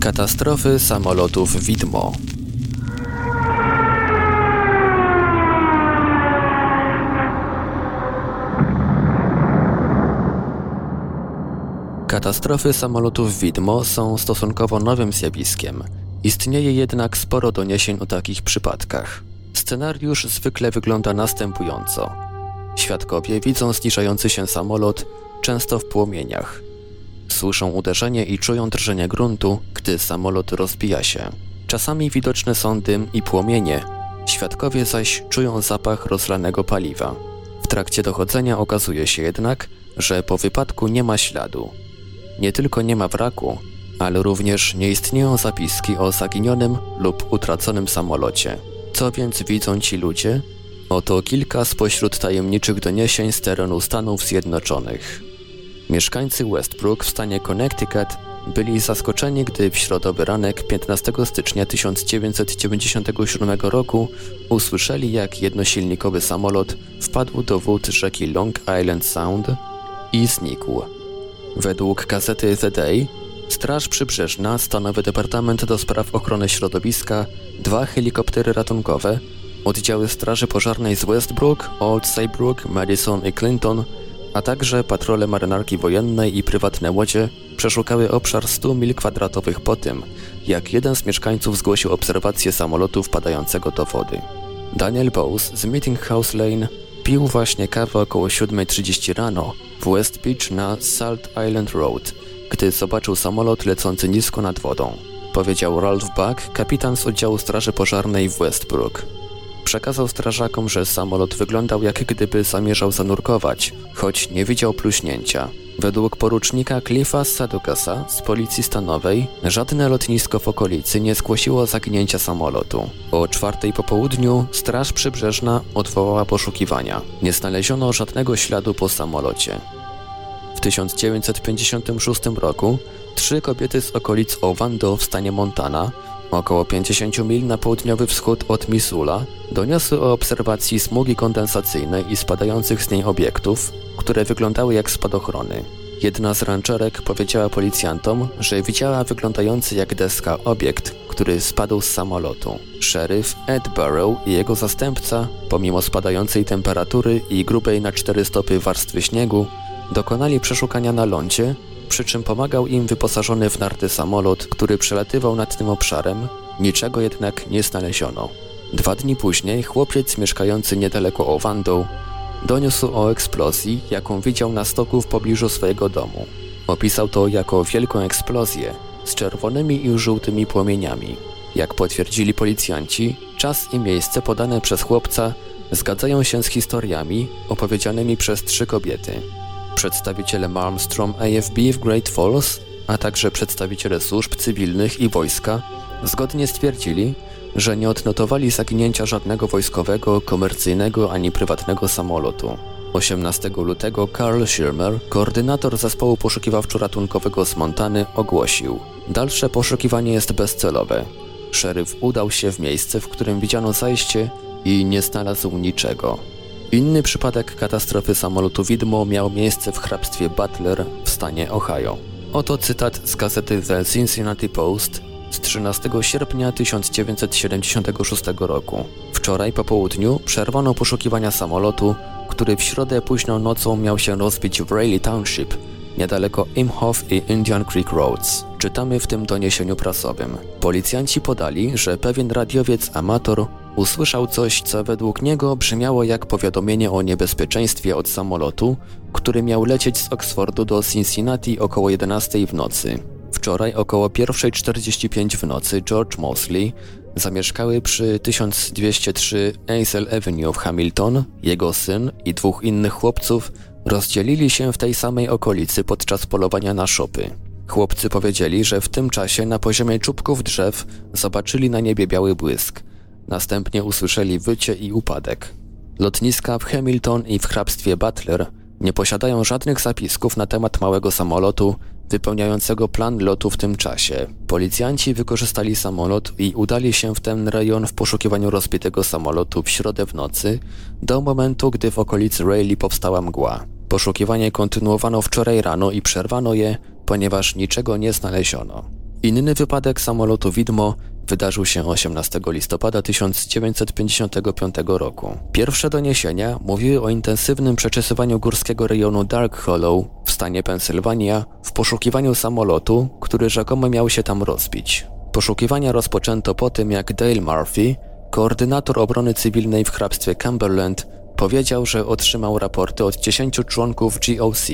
Katastrofy samolotów Widmo. Katastrofy samolotów widmo są stosunkowo nowym zjawiskiem. Istnieje jednak sporo doniesień o takich przypadkach. Scenariusz zwykle wygląda następująco. Świadkowie widzą zniżający się samolot, często w płomieniach. Słyszą uderzenie i czują drżenie gruntu, gdy samolot rozbija się. Czasami widoczne są dym i płomienie, świadkowie zaś czują zapach rozlanego paliwa. W trakcie dochodzenia okazuje się jednak, że po wypadku nie ma śladu. Nie tylko nie ma wraku, ale również nie istnieją zapiski o zaginionym lub utraconym samolocie. Co więc widzą ci ludzie? Oto kilka spośród tajemniczych doniesień z terenu Stanów Zjednoczonych. Mieszkańcy Westbrook w stanie Connecticut byli zaskoczeni, gdy w środowy ranek 15 stycznia 1997 roku usłyszeli, jak jednosilnikowy samolot wpadł do wód rzeki Long Island Sound i znikł. Według gazety The Day, Straż Przybrzeżna, Stanowy Departament do Spraw Ochrony Środowiska, dwa helikoptery ratunkowe, oddziały Straży Pożarnej z Westbrook, Old Saybrook, Madison i Clinton, a także patrole marynarki wojennej i prywatne łodzie przeszukały obszar 100 mil kwadratowych po tym, jak jeden z mieszkańców zgłosił obserwację samolotu wpadającego do wody. Daniel Bowes z Meeting House Lane pił właśnie kawę około 7.30 rano w West Beach na Salt Island Road, gdy zobaczył samolot lecący nisko nad wodą. Powiedział Ralph Buck, kapitan z oddziału straży pożarnej w Westbrook. Przekazał strażakom, że samolot wyglądał jak gdyby zamierzał zanurkować, choć nie widział pluśnięcia. Według porucznika Cliffa Sadukasa z policji stanowej, żadne lotnisko w okolicy nie zgłosiło zaginięcia samolotu. O czwartej po południu Straż Przybrzeżna odwołała poszukiwania. Nie znaleziono żadnego śladu po samolocie. W 1956 roku trzy kobiety z okolic Ovando w stanie Montana około 50 mil na południowy wschód od Missoula, doniosły o obserwacji smugi kondensacyjnej i spadających z niej obiektów, które wyglądały jak spadochrony. Jedna z ranczerek powiedziała policjantom, że widziała wyglądający jak deska obiekt, który spadł z samolotu. Szeryf Ed Burrow i jego zastępca, pomimo spadającej temperatury i grubej na 4 stopy warstwy śniegu, dokonali przeszukania na lądzie przy czym pomagał im wyposażony w narty samolot, który przelatywał nad tym obszarem, niczego jednak nie znaleziono. Dwa dni później chłopiec mieszkający niedaleko Owando doniósł o eksplozji, jaką widział na stoku w pobliżu swojego domu. Opisał to jako wielką eksplozję z czerwonymi i żółtymi płomieniami. Jak potwierdzili policjanci, czas i miejsce podane przez chłopca zgadzają się z historiami opowiedzianymi przez trzy kobiety przedstawiciele Malmstrom AFB w Great Falls, a także przedstawiciele służb cywilnych i wojska zgodnie stwierdzili, że nie odnotowali zaginięcia żadnego wojskowego, komercyjnego ani prywatnego samolotu. 18 lutego Carl Schirmer, koordynator zespołu poszukiwawczo-ratunkowego z Montany, ogłosił: Dalsze poszukiwanie jest bezcelowe. Szeryf udał się w miejsce, w którym widziano zajście i nie znalazł niczego. Inny przypadek katastrofy samolotu Widmo miał miejsce w hrabstwie Butler w stanie Ohio. Oto cytat z gazety The Cincinnati Post z 13 sierpnia 1976 roku. Wczoraj po południu przerwano poszukiwania samolotu, który w środę późną nocą miał się rozbić w Raleigh Township, niedaleko Imhoff i Indian Creek Roads. Czytamy w tym doniesieniu prasowym. Policjanci podali, że pewien radiowiec amator usłyszał coś, co według niego brzmiało jak powiadomienie o niebezpieczeństwie od samolotu, który miał lecieć z Oxfordu do Cincinnati około 11 w nocy. Wczoraj około 1.45 w nocy George Mosley, zamieszkały przy 1203 Hazel Avenue w Hamilton, jego syn i dwóch innych chłopców rozdzielili się w tej samej okolicy podczas polowania na szopy. Chłopcy powiedzieli, że w tym czasie na poziomie czubków drzew zobaczyli na niebie biały błysk. Następnie usłyszeli wycie i upadek. Lotniska w Hamilton i w hrabstwie Butler nie posiadają żadnych zapisków na temat małego samolotu wypełniającego plan lotu w tym czasie. Policjanci wykorzystali samolot i udali się w ten rejon w poszukiwaniu rozbitego samolotu w środę w nocy, do momentu, gdy w okolicy Raleigh powstała mgła. Poszukiwanie kontynuowano wczoraj rano i przerwano je, ponieważ niczego nie znaleziono. Inny wypadek samolotu Widmo wydarzył się 18 listopada 1955 roku. Pierwsze doniesienia mówiły o intensywnym przeczesywaniu górskiego rejonu Dark Hollow w stanie Pensylwania w poszukiwaniu samolotu, który rzekomo miał się tam rozbić. Poszukiwania rozpoczęto po tym, jak Dale Murphy, koordynator obrony cywilnej w hrabstwie Cumberland, powiedział, że otrzymał raporty od 10 członków GOC,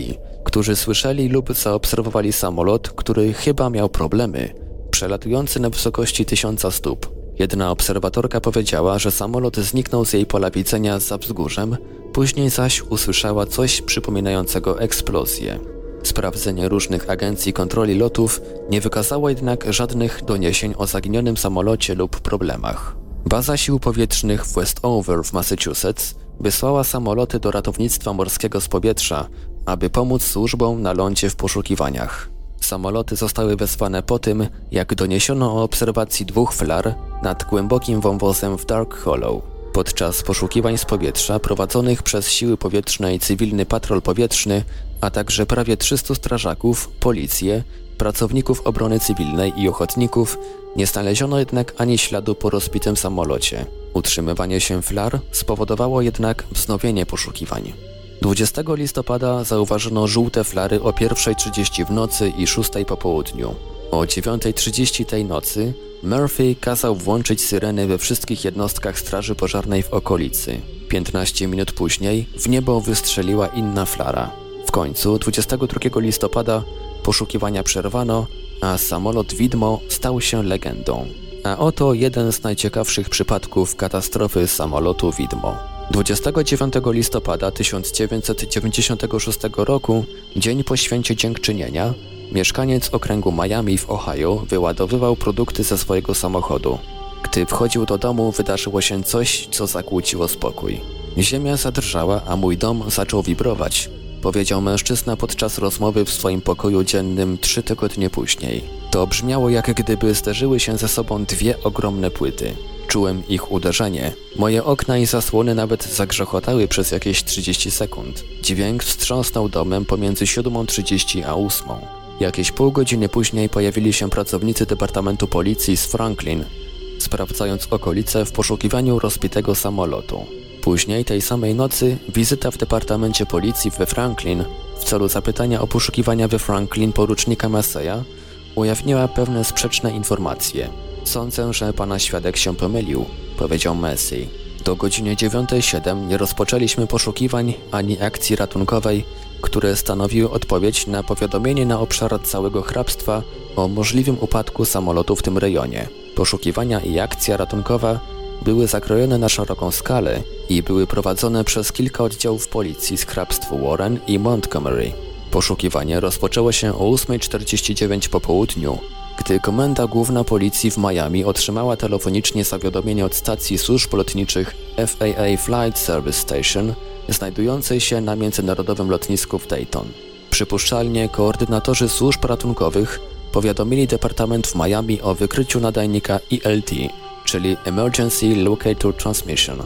którzy słyszeli lub zaobserwowali samolot, który chyba miał problemy, przelatujący na wysokości tysiąca stóp. Jedna obserwatorka powiedziała, że samolot zniknął z jej pola widzenia za wzgórzem, później zaś usłyszała coś przypominającego eksplozję. Sprawdzenie różnych agencji kontroli lotów nie wykazało jednak żadnych doniesień o zaginionym samolocie lub problemach. Baza Sił Powietrznych w Westover w Massachusetts wysłała samoloty do ratownictwa morskiego z powietrza, aby pomóc służbom na lądzie w poszukiwaniach. Samoloty zostały wezwane po tym, jak doniesiono o obserwacji dwóch flar nad głębokim wąwozem w Dark Hollow. Podczas poszukiwań z powietrza prowadzonych przez siły powietrzne i cywilny patrol powietrzny, a także prawie 300 strażaków, policję, pracowników obrony cywilnej i ochotników, nie znaleziono jednak ani śladu po rozbitym samolocie. Utrzymywanie się flar spowodowało jednak wznowienie poszukiwań. 20 listopada zauważono żółte flary o 1.30 w nocy i 6 po południu. O 9.30 tej nocy Murphy kazał włączyć syreny we wszystkich jednostkach straży pożarnej w okolicy. 15 minut później w niebo wystrzeliła inna flara. W końcu 22 listopada poszukiwania przerwano, a samolot Widmo stał się legendą. A oto jeden z najciekawszych przypadków katastrofy samolotu Widmo. 29 listopada 1996 roku, dzień po święcie dziękczynienia, mieszkaniec okręgu Miami w Ohio wyładowywał produkty ze swojego samochodu. Gdy wchodził do domu, wydarzyło się coś, co zakłóciło spokój. Ziemia zadrżała, a mój dom zaczął wibrować, powiedział mężczyzna podczas rozmowy w swoim pokoju dziennym trzy tygodnie później. To brzmiało jak gdyby zderzyły się ze sobą dwie ogromne płyty. Czułem ich uderzenie. Moje okna i zasłony nawet zagrzechotały przez jakieś 30 sekund. Dźwięk wstrząsnął domem pomiędzy 7.30 a 8. Jakieś pół godziny później pojawili się pracownicy Departamentu Policji z Franklin, sprawdzając okolice w poszukiwaniu rozbitego samolotu. Później tej samej nocy wizyta w Departamencie Policji we Franklin w celu zapytania o poszukiwania we Franklin porucznika Masseya ujawniła pewne sprzeczne informacje. Sądzę, że pana świadek się pomylił, powiedział Messi. Do godziny 9.07 nie rozpoczęliśmy poszukiwań ani akcji ratunkowej, które stanowiły odpowiedź na powiadomienie na obszar całego hrabstwa o możliwym upadku samolotu w tym rejonie. Poszukiwania i akcja ratunkowa były zakrojone na szeroką skalę i były prowadzone przez kilka oddziałów policji z hrabstw Warren i Montgomery. Poszukiwanie rozpoczęło się o 8.49 po południu, gdy Komenda Główna Policji w Miami otrzymała telefonicznie zawiadomienie od stacji służb lotniczych FAA Flight Service Station, znajdującej się na międzynarodowym lotnisku w Dayton. Przypuszczalnie koordynatorzy służb ratunkowych powiadomili Departament w Miami o wykryciu nadajnika ELT, czyli Emergency Locator Transmission.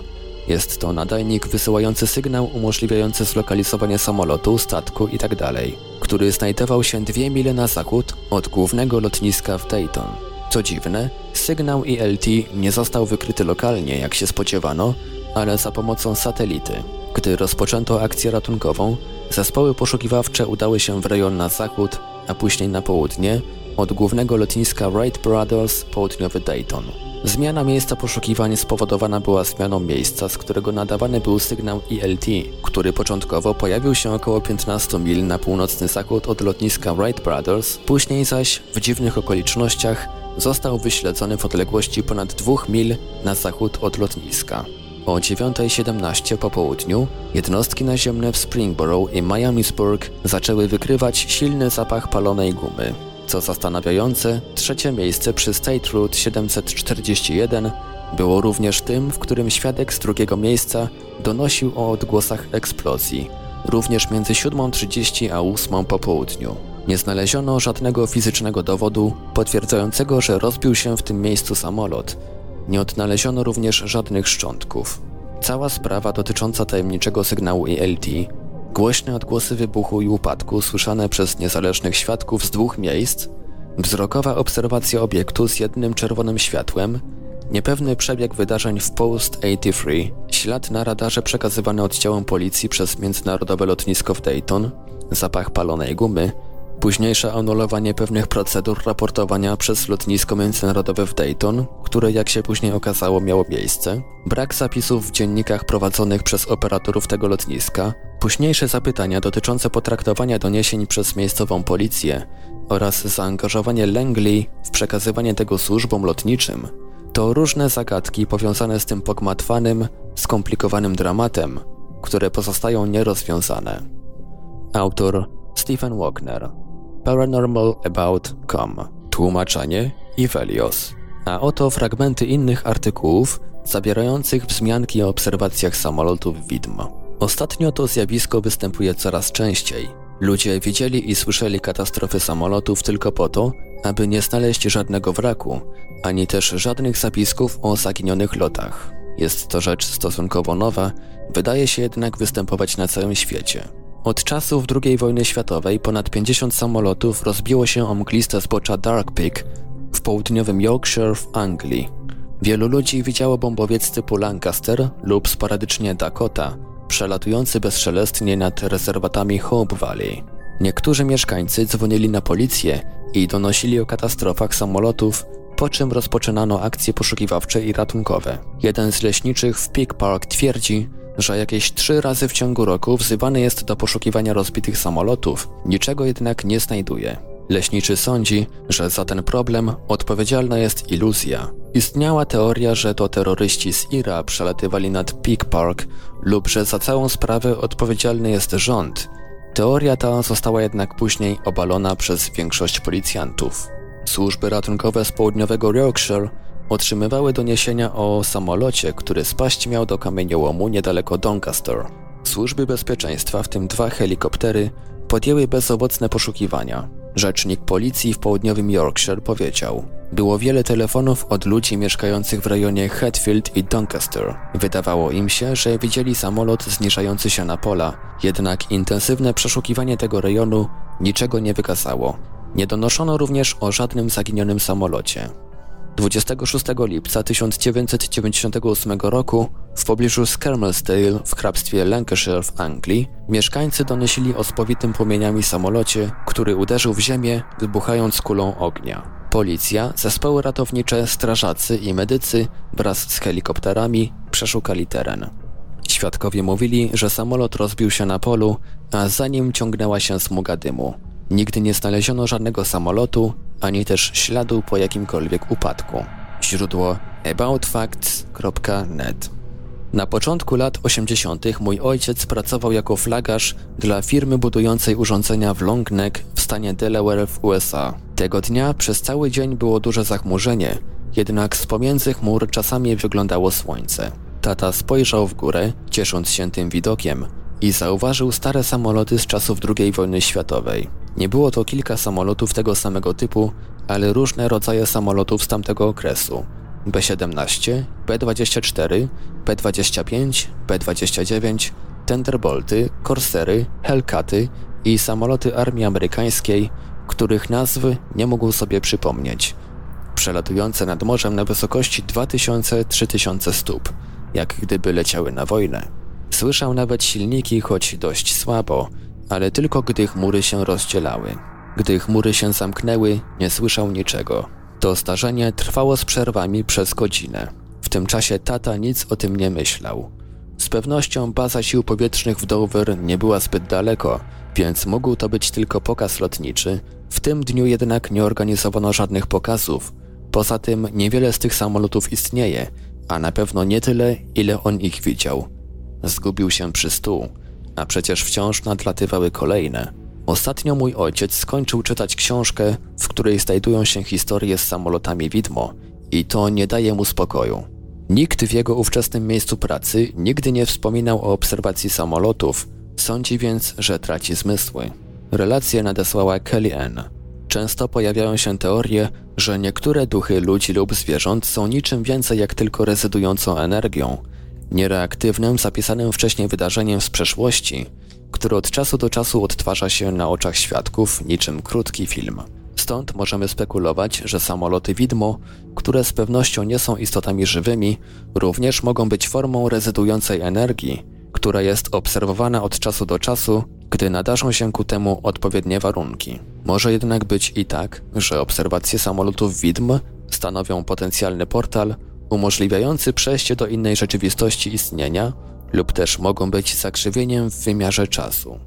Jest to nadajnik wysyłający sygnał umożliwiający zlokalizowanie samolotu, statku itd., tak który znajdował się dwie mile na zachód od głównego lotniska w Dayton. Co dziwne, sygnał ELT nie został wykryty lokalnie, jak się spodziewano, ale za pomocą satelity. Gdy rozpoczęto akcję ratunkową, zespoły poszukiwawcze udały się w rejon na zachód, a później na południe, od głównego lotniska Wright Brothers, południowy Dayton. Zmiana miejsca poszukiwań spowodowana była zmianą miejsca, z którego nadawany był sygnał ELT, który początkowo pojawił się około 15 mil na północny zachód od lotniska Wright Brothers, później zaś w dziwnych okolicznościach został wyśledzony w odległości ponad 2 mil na zachód od lotniska. O 9.17 po południu jednostki naziemne w Springboro i Miamisburg zaczęły wykrywać silny zapach palonej gumy. Co zastanawiające, trzecie miejsce przy State Route 741 było również tym, w którym świadek z drugiego miejsca donosił o odgłosach eksplozji, również między 7.30 a 8 po południu. Nie znaleziono żadnego fizycznego dowodu potwierdzającego, że rozbił się w tym miejscu samolot. Nie odnaleziono również żadnych szczątków. Cała sprawa dotycząca tajemniczego sygnału ELT Głośne odgłosy wybuchu i upadku słyszane przez niezależnych świadków z dwóch miejsc Wzrokowa obserwacja obiektu z jednym czerwonym światłem, niepewny przebieg wydarzeń w Post 83, ślad na radarze przekazywany oddziałom policji przez międzynarodowe lotnisko w Dayton, zapach palonej gumy, Późniejsze anulowanie pewnych procedur raportowania przez lotnisko międzynarodowe w Dayton, które jak się później okazało miało miejsce, brak zapisów w dziennikach prowadzonych przez operatorów tego lotniska, późniejsze zapytania dotyczące potraktowania doniesień przez miejscową policję oraz zaangażowanie Langley w przekazywanie tego służbom lotniczym, to różne zagadki powiązane z tym pogmatwanym, skomplikowanym dramatem, które pozostają nierozwiązane. Autor Stephen Wagner paranormalabout.com Tłumaczenie Ivelios. A oto fragmenty innych artykułów zawierających wzmianki o obserwacjach samolotów widm. Ostatnio to zjawisko występuje coraz częściej. Ludzie widzieli i słyszeli katastrofy samolotów tylko po to, aby nie znaleźć żadnego wraku, ani też żadnych zapisków o zaginionych lotach. Jest to rzecz stosunkowo nowa, wydaje się jednak występować na całym świecie. Od czasów II wojny światowej ponad 50 samolotów rozbiło się o mgliste zbocza Dark Peak w południowym Yorkshire w Anglii. Wielu ludzi widziało bombowiec typu Lancaster lub sporadycznie Dakota, przelatujący bezszelestnie nad rezerwatami Hope Valley. Niektórzy mieszkańcy dzwonili na policję i donosili o katastrofach samolotów, po czym rozpoczynano akcje poszukiwawcze i ratunkowe. Jeden z leśniczych w Peak Park twierdzi, że jakieś trzy razy w ciągu roku wzywany jest do poszukiwania rozbitych samolotów, niczego jednak nie znajduje. Leśniczy sądzi, że za ten problem odpowiedzialna jest iluzja. Istniała teoria, że to terroryści z Ira przelatywali nad Peak Park lub że za całą sprawę odpowiedzialny jest rząd. Teoria ta została jednak później obalona przez większość policjantów. Służby ratunkowe z południowego Yorkshire otrzymywały doniesienia o samolocie, który spaść miał do kamieniołomu niedaleko Doncaster. Służby bezpieczeństwa, w tym dwa helikoptery, podjęły bezowocne poszukiwania. Rzecznik policji w południowym Yorkshire powiedział: Było wiele telefonów od ludzi mieszkających w rejonie Hatfield i Doncaster. Wydawało im się, że widzieli samolot zniżający się na pola, jednak intensywne przeszukiwanie tego rejonu niczego nie wykazało. Nie donoszono również o żadnym zaginionym samolocie. 26 lipca 1998 roku w pobliżu Skermersdale w hrabstwie Lancashire w Anglii mieszkańcy donosili o spowitym płomieniami samolocie, który uderzył w ziemię, wybuchając kulą ognia. Policja, zespoły ratownicze, strażacy i medycy wraz z helikopterami przeszukali teren. Świadkowie mówili, że samolot rozbił się na polu, a za nim ciągnęła się smuga dymu. Nigdy nie znaleziono żadnego samolotu, ani też śladu po jakimkolwiek upadku. Źródło aboutfacts.net Na początku lat 80. mój ojciec pracował jako flagarz dla firmy budującej urządzenia w Long Neck w stanie Delaware w USA. Tego dnia przez cały dzień było duże zachmurzenie, jednak z pomiędzy chmur czasami wyglądało słońce. Tata spojrzał w górę, ciesząc się tym widokiem, i zauważył stare samoloty z czasów II wojny światowej. Nie było to kilka samolotów tego samego typu, ale różne rodzaje samolotów z tamtego okresu. B-17, B-24, B-25, B-29, Thunderbolty, Corsery, Hellcaty i samoloty armii amerykańskiej, których nazwy nie mógł sobie przypomnieć. Przelatujące nad morzem na wysokości 2000-3000 stóp, jak gdyby leciały na wojnę. Słyszał nawet silniki, choć dość słabo, ale tylko gdy chmury się rozdzielały. Gdy chmury się zamknęły, nie słyszał niczego. To starzenie trwało z przerwami przez godzinę. W tym czasie tata nic o tym nie myślał. Z pewnością baza sił powietrznych w Dover nie była zbyt daleko, więc mógł to być tylko pokaz lotniczy. W tym dniu jednak nie organizowano żadnych pokazów. Poza tym niewiele z tych samolotów istnieje, a na pewno nie tyle, ile on ich widział. Zgubił się przy stół, a przecież wciąż nadlatywały kolejne. Ostatnio mój ojciec skończył czytać książkę, w której znajdują się historie z samolotami widmo i to nie daje mu spokoju. Nikt w jego ówczesnym miejscu pracy nigdy nie wspominał o obserwacji samolotów, sądzi więc, że traci zmysły. Relację nadesłała Kelly Ann. Często pojawiają się teorie, że niektóre duchy ludzi lub zwierząt są niczym więcej jak tylko rezydującą energią, niereaktywnym, zapisanym wcześniej wydarzeniem z przeszłości, który od czasu do czasu odtwarza się na oczach świadków niczym krótki film. Stąd możemy spekulować, że samoloty widmo, które z pewnością nie są istotami żywymi, również mogą być formą rezydującej energii, która jest obserwowana od czasu do czasu, gdy nadarzą się ku temu odpowiednie warunki. Może jednak być i tak, że obserwacje samolotów widm stanowią potencjalny portal umożliwiający przejście do innej rzeczywistości istnienia lub też mogą być zakrzywieniem w wymiarze czasu.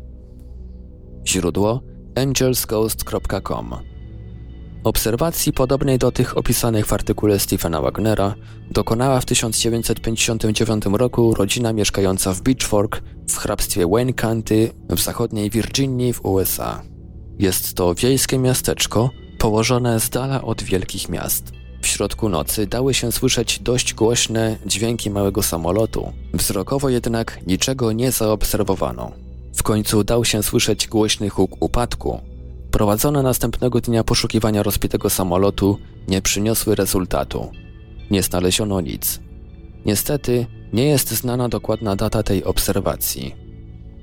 Źródło angelsghost.com Obserwacji podobnej do tych opisanych w artykule Stephena Wagnera dokonała w 1959 roku rodzina mieszkająca w Beach Fork w hrabstwie Wayne County w zachodniej Virginii w USA. Jest to wiejskie miasteczko położone z dala od wielkich miast. W środku nocy dały się słyszeć dość głośne dźwięki małego samolotu, wzrokowo jednak niczego nie zaobserwowano. W końcu dał się słyszeć głośny huk upadku. Prowadzone następnego dnia poszukiwania rozbitego samolotu nie przyniosły rezultatu. Nie znaleziono nic. Niestety nie jest znana dokładna data tej obserwacji.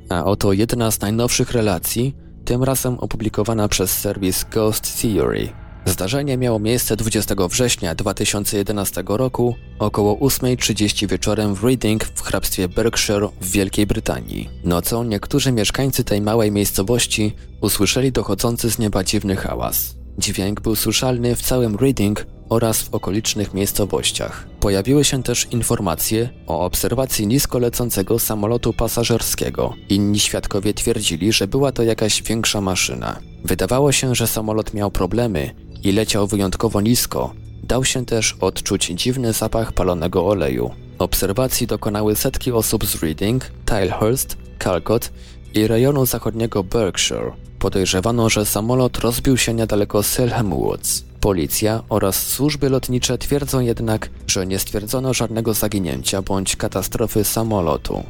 A oto jedna z najnowszych relacji, tym razem opublikowana przez serwis Ghost Theory. Zdarzenie miało miejsce 20 września 2011 roku około 8.30 wieczorem w Reading w hrabstwie Berkshire w Wielkiej Brytanii. Nocą niektórzy mieszkańcy tej małej miejscowości usłyszeli dochodzący z nieba dziwny hałas. Dźwięk był słyszalny w całym Reading oraz w okolicznych miejscowościach. Pojawiły się też informacje o obserwacji nisko lecącego samolotu pasażerskiego. Inni świadkowie twierdzili, że była to jakaś większa maszyna. Wydawało się, że samolot miał problemy i leciał wyjątkowo nisko, dał się też odczuć dziwny zapach palonego oleju. Obserwacji dokonały setki osób z Reading, Tilehurst, Calcott i rejonu zachodniego Berkshire. Podejrzewano, że samolot rozbił się niedaleko Selham Woods. Policja oraz służby lotnicze twierdzą jednak, że nie stwierdzono żadnego zaginięcia bądź katastrofy samolotu.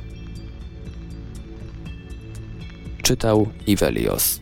Czytał Ivelios.